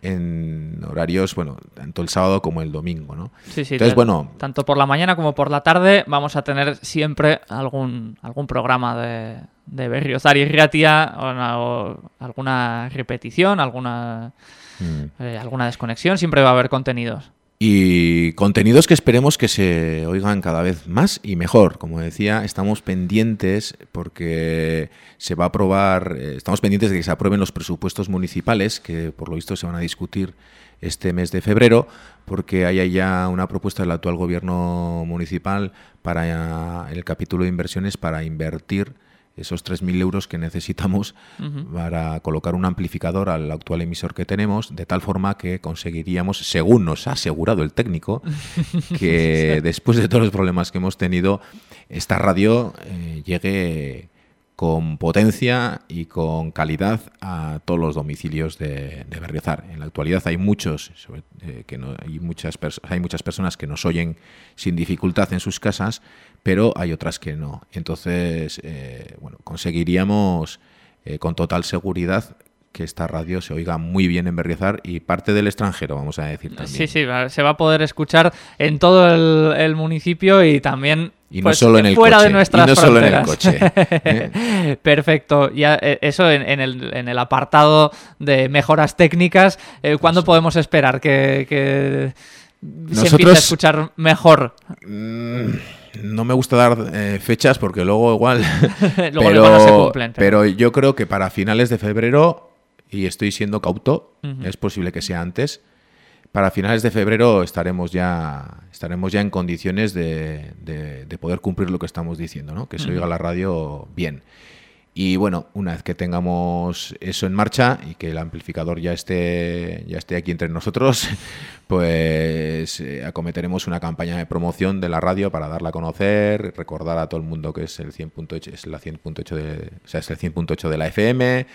en horarios, bueno, tanto el sábado como el domingo, ¿no? Sí, sí. Entonces, bueno... Tanto por la mañana como por la tarde vamos a tener siempre algún, algún programa de, de Berriozar y Riatia o, alguna repetición, alguna, mm. eh, alguna desconexión, siempre va a haber contenidos. Y contenidos que esperemos que se oigan cada vez más y mejor. Como decía, estamos pendientes porque se va a aprobar, eh, estamos pendientes de que se aprueben los presupuestos municipales, que por lo visto se van a discutir este mes de febrero, porque hay ya una propuesta del actual gobierno municipal para el capítulo de inversiones para invertir esos 3.000 euros que necesitamos para colocar un amplificador al actual emisor que tenemos, de tal forma que conseguiríamos, según nos ha asegurado el técnico, <laughs> que después de todos los problemas que hemos tenido, esta radio eh, llegue con potencia y con calidad a todos los domicilios de, Berriozar. En la actualidad hay muchos, eh, que no, hay muchas hay muchas personas que nos oyen sin dificultad en sus casas, pero hay otras que no. Entonces, eh, bueno, conseguiríamos eh, con total seguridad que esta radio se oiga muy bien en Berriozar y parte del extranjero, vamos a decir también. Sí, sí, se va a poder escuchar en todo el, municipio y también y no pues, solo en el fuera de nuestras y no solo en el coche. ¿eh? <laughs> Perfecto. Ya, eh, eso en, el, apartado de mejoras técnicas, eh, ¿cuándo podemos esperar que, se empiece a escuchar mejor? Mm, no me gusta dar fechas porque luego igual... <laughs> luego <laughs> pero, se cumplen. pero yo creo que para finales de febrero y estoy siendo cauto, es posible que sea antes. Para finales de febrero estaremos ya, estaremos ya en condiciones de, poder cumplir lo que estamos diciendo, ¿no? que se oiga la radio bien. Y bueno, una vez que tengamos eso en marcha y que el amplificador ya esté, ya esté aquí entre nosotros, pues eh, acometeremos una campaña de promoción de la radio para darla a conocer, recordar a todo el mundo que es el 100.8 es la 100.8 de, o sea, es el 100.8 de la FM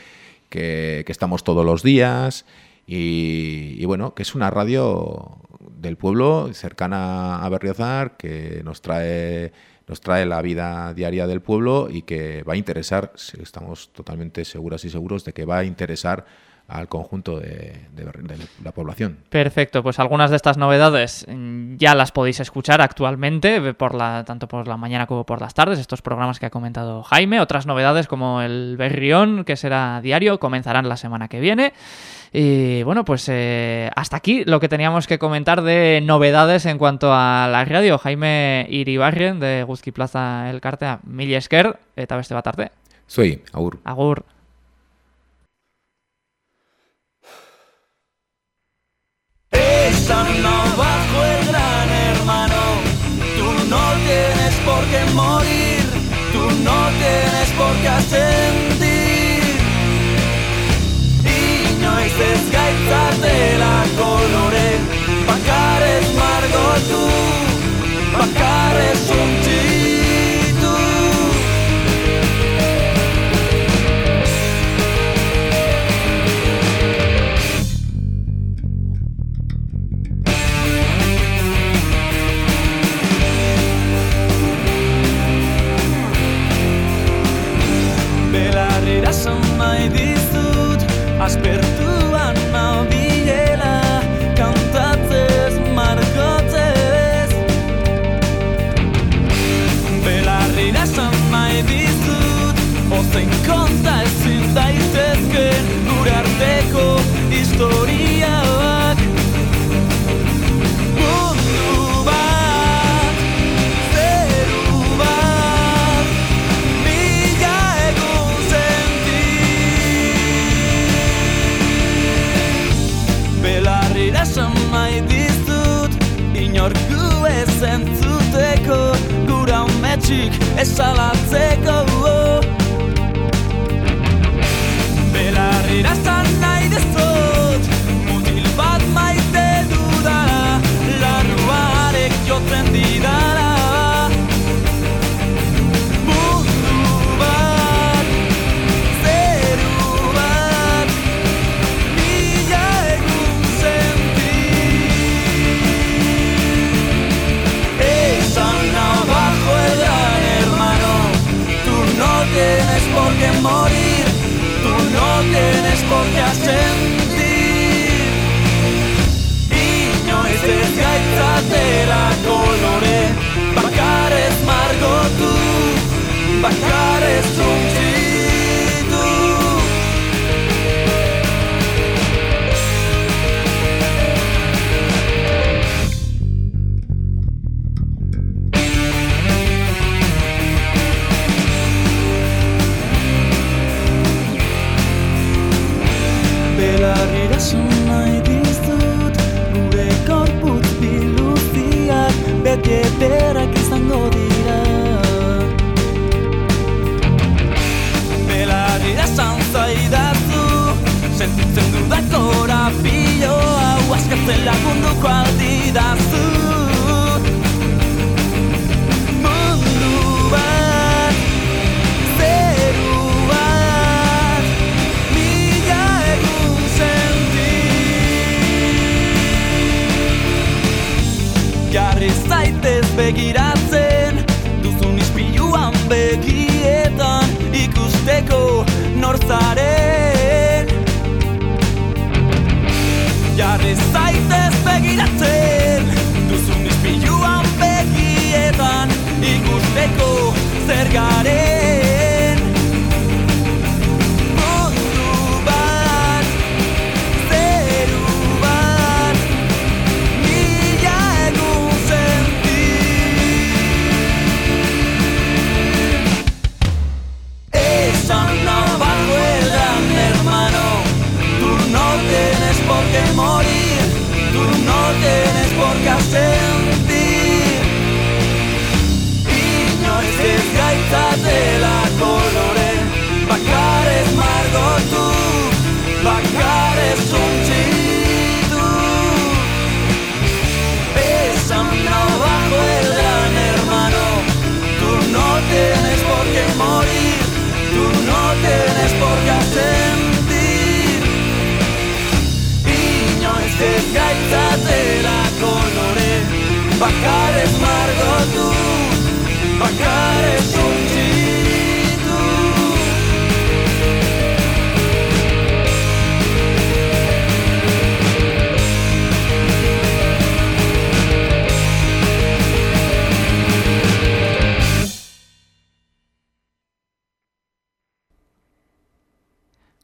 que, estamos todos los días y, bueno, que es una radio del pueblo cercana a Berriozar que nos trae nos trae la vida diaria del pueblo y que va a interesar, estamos totalmente seguras y seguros de que va a interesar al conjunto de, la población. Perfecto, pues algunas de estas novedades mm, ya las podéis escuchar actualmente, eh, por la, tanto por la mañana como por las tardes, estos programas que ha comentado Jaime. Otras novedades como el Berrión, que será diario, comenzarán la semana que viene. Y bueno, pues eh, hasta aquí lo que teníamos que comentar de novedades en cuanto a la radio. Jaime Iribarren de Guzki Plaza El Cartea, mil esker, eta beste bat arte. Soy, agur. Agur. Bajo el gran hermano. Tú no tienes por qué morir, tú no tienes por qué ascendir. Y no es de la colore, es tú,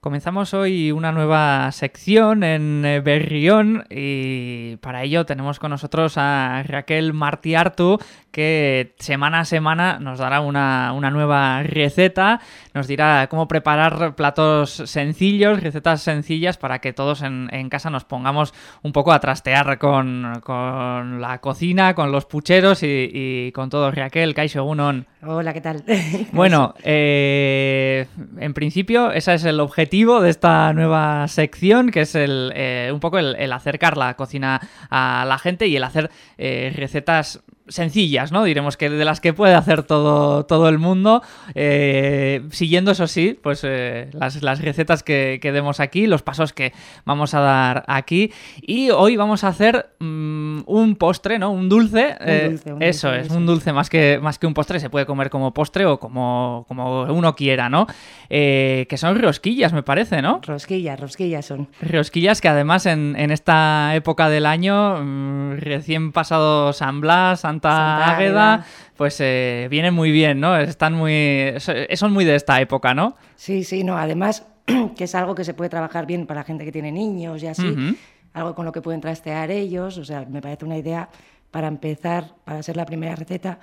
Comenzamos hoy una nueva sección en eh, Berrión y para ello tenemos con nosotros a Raquel Martiartu que semana a semana nos dará una, una nueva receta, nos dirá cómo preparar platos sencillos, recetas sencillas para que todos en, en casa nos pongamos un poco a trastear con, con la cocina, con los pucheros y, y con todo. Raquel, Kaixo, Unon. Hola, ¿qué tal? <laughs> Bueno, eh, en principio ese es el objetivo de esta nueva sección, que es el, eh, un poco el, acercar la cocina a la gente y el hacer eh, recetas sencillas, ¿no? Diremos que de las que puede hacer todo, todo el mundo, eh, siguiendo eso sí, pues eh, las, las, recetas que, que, demos aquí, los pasos que vamos a dar aquí. Y hoy vamos a hacer mmm, un postre, ¿no? Un dulce. Un dulce un eso dulce, es, eso. un dulce más que, más que un postre, se puede comer como postre o como, como uno quiera, ¿no? Eh, que son rosquillas, me parece, ¿no? Rosquillas, rosquillas son. Rosquillas que además en, en esta época del año, mmm, recién pasado San Blas, Santa Águeda, pues eh, vienen muy bien, ¿no? Están muy. son muy de esta época, ¿no? Sí, sí, no. Además, <clears throat> que es algo que se puede trabajar bien para la gente que tiene niños y así. Uh -huh. Algo con lo que pueden trastear ellos. O sea, me parece una idea para empezar, para ser la primera receta.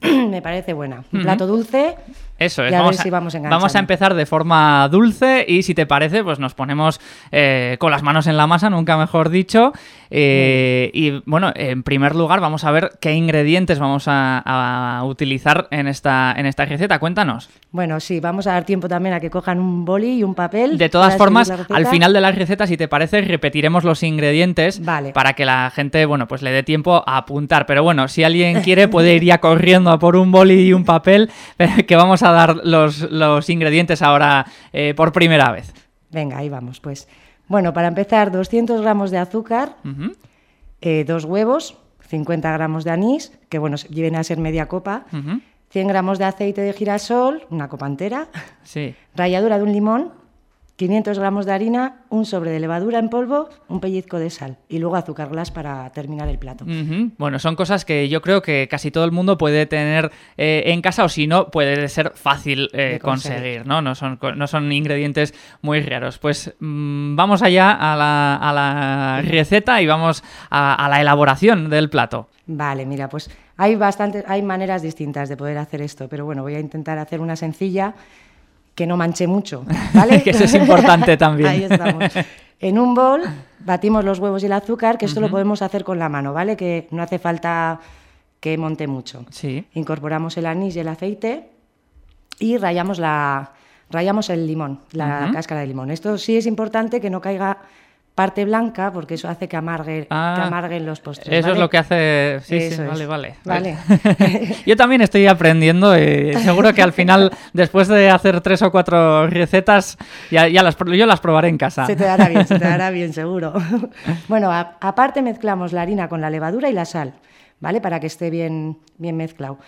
<clears throat> me parece buena. Un uh -huh. plato dulce. Eso es. Y a vamos, ver si vamos, vamos, a empezar de forma dulce y si te parece, pues nos ponemos eh, con las manos en la masa, nunca mejor dicho. Eh, y bueno, en primer lugar vamos a ver qué ingredientes vamos a, a, utilizar en esta, en esta receta. Cuéntanos. Bueno, sí, vamos a dar tiempo también a que cojan un boli y un papel. De todas formas, al final de la receta, si te parece, repetiremos los ingredientes vale. para que la gente, bueno, pues le dé tiempo a apuntar. Pero bueno, si alguien quiere, puede ir ya corriendo a por un boli y un papel, <laughs> que vamos a dar los, los ingredientes ahora eh, por primera vez. Venga, ahí vamos, pues. Bueno, para empezar, 200 gramos de azúcar, uh -huh. eh, dos huevos, 50 gramos de anís, que bueno, viene a ser media copa, uh -huh. 100 gramos de aceite de girasol, una copa entera, sí. ralladura de un limón, 500 gramos de harina, un sobre de levadura en polvo, un pellizco de sal y luego azúcar glass para terminar el plato. Uh -huh. Bueno, son cosas que yo creo que casi todo el mundo puede tener eh, en casa o si no, puede ser fácil eh, conseguir. conseguir, ¿no? No son, no son ingredientes muy raros. Pues mmm, vamos allá a la, a la, receta y vamos a, a la elaboración del plato. Vale, mira, pues hay bastantes, hay maneras distintas de poder hacer esto, pero bueno, voy a intentar hacer una sencilla que no manche mucho, <laughs> ¿vale? que eso es importante también. Ahí estamos. <laughs> En un bol batimos los huevos y el azúcar, que esto uh -huh. lo podemos hacer con la mano, ¿vale? Que no hace falta que monte mucho. Sí. Incorporamos el anís y el aceite y rayamos la rayamos el limón, la uh -huh. cáscara de limón. Esto sí es importante que no caiga parte blanca porque eso hace que, amargue, ah, que amarguen los postres. Eso ¿vale? es lo que hace. Sí, eso sí, es. vale, vale. vale. <laughs> Yo también estoy aprendiendo y seguro que al final, después de hacer tres o cuatro recetas, ya, ya las, yo las probaré en casa. Se te dará bien, se te dará <laughs> bien, seguro. bueno, a, aparte mezclamos la harina con la levadura y la sal, ¿vale? Para que esté bien, bien mezclado.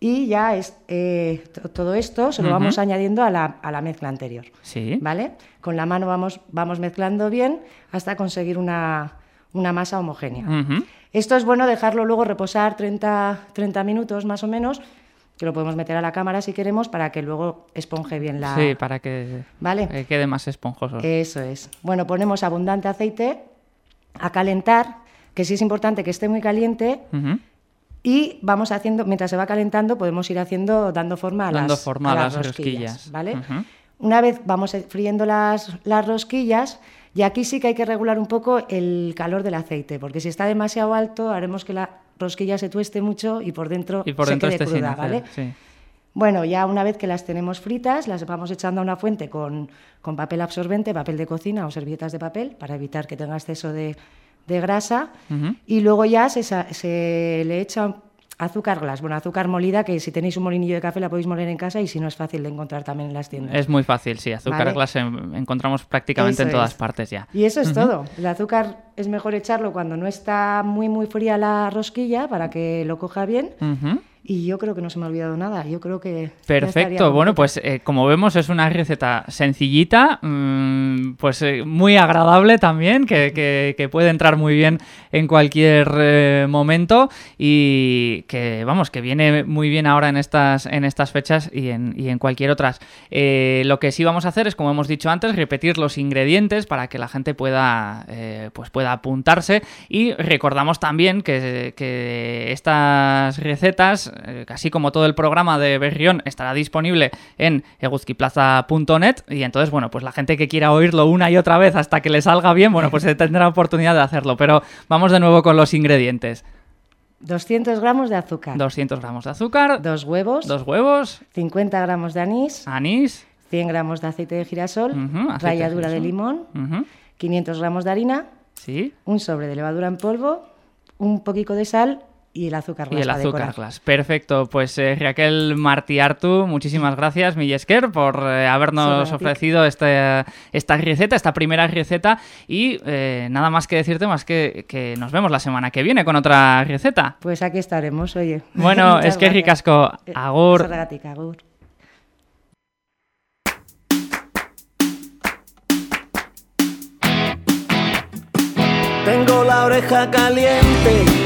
Y ya es, eh, todo esto se lo vamos añadiendo a la, a la, mezcla anterior. Sí. ¿Vale? Con la mano vamos, vamos mezclando bien hasta conseguir una, una masa homogénea. Esto es bueno dejarlo luego reposar 30, 30 minutos más o menos, que lo podemos meter a la cámara si queremos para que luego esponje bien la... Sí, para que ¿Vale? quede más esponjoso. Eso es. Bueno, ponemos abundante aceite a calentar, que sí es importante que esté muy caliente. Y vamos haciendo, mientras se va calentando, podemos ir haciendo, dando forma a, dando las, forma a las, rosquillas, ¿vale? Una vez vamos friendo las, las rosquillas, y aquí sí que hay que regular un poco el calor del aceite, porque si está demasiado alto, haremos que la rosquilla se tueste mucho y por dentro, y por se dentro cruda, ¿vale? Bueno, ya una vez que las tenemos fritas, las vamos echando a una fuente con, con papel absorbente, papel de cocina o servilletas de papel, para evitar que tenga exceso de, de grasa y luego ya se, se, le echa azúcar glass, bueno, azúcar molida, que si tenéis un molinillo de café la podéis moler en casa y si no es fácil de encontrar también en las tiendas. Es muy fácil, sí, azúcar glass encontramos prácticamente en todas partes ya. Y eso es todo. El azúcar es mejor echarlo cuando no está muy muy fría la rosquilla para que lo coja bien. Y yo creo que no se me ha olvidado nada. Yo creo que. Perfecto. Bueno, pues eh, como vemos, es una receta sencillita, mm, pues eh, muy agradable también, que, puede entrar muy bien en cualquier eh, momento y que, vamos, que viene muy bien ahora en estas, en estas fechas y en, y en cualquier otras. lo que sí vamos a hacer es, como hemos dicho antes, repetir los ingredientes para que la gente pueda, pues pueda apuntarse. Y recordamos también que, que estas recetas así como todo el programa de Berrión, estará disponible en eguzquiplaza.net y entonces, bueno, pues la gente que quiera oírlo una y otra vez hasta que le salga bien, bueno, pues <laughs> tendrá oportunidad de hacerlo. Pero vamos de nuevo con los ingredientes. 200 gramos de azúcar. 200 gramos de azúcar. Dos huevos. Dos huevos. 50 gramos de anís. Anís. 100 gramos de aceite de girasol. ralladura de, limón. 500 gramos de harina. Sí. Un sobre de levadura en polvo. Un poquito de sal y el azúcar glass. Y el azúcar glass. Perfecto. Pues eh, Raquel Martiartu, muchísimas gracias, Millesker, por eh, habernos ofrecido este, esta receta, esta primera receta. Y eh, nada más que decirte, más que, que nos vemos la semana que viene con otra receta. Pues aquí estaremos, oye. Bueno, <laughs> es que ricasco. Agur. agur. Tengo la oreja caliente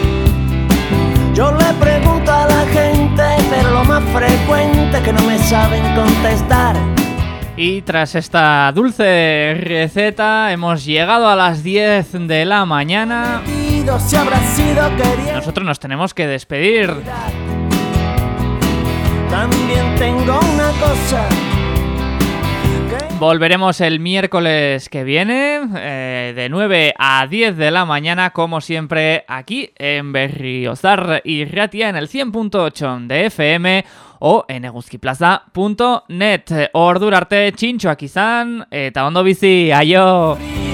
yo le pregunto a la gente, pero lo más frecuente es que no me saben contestar. Y tras esta dulce receta hemos llegado a las 10 de la mañana. Nosotros nos tenemos que despedir. También tengo una cosa Volveremos el miércoles que viene, eh, de 9 a 10 de la mañana, como siempre, aquí en Berriozar y Ratia en el 100.8 de FM o en eguzkiplaza.net. Ordurarte, chincho, akizan, eta ondo bizi, aio!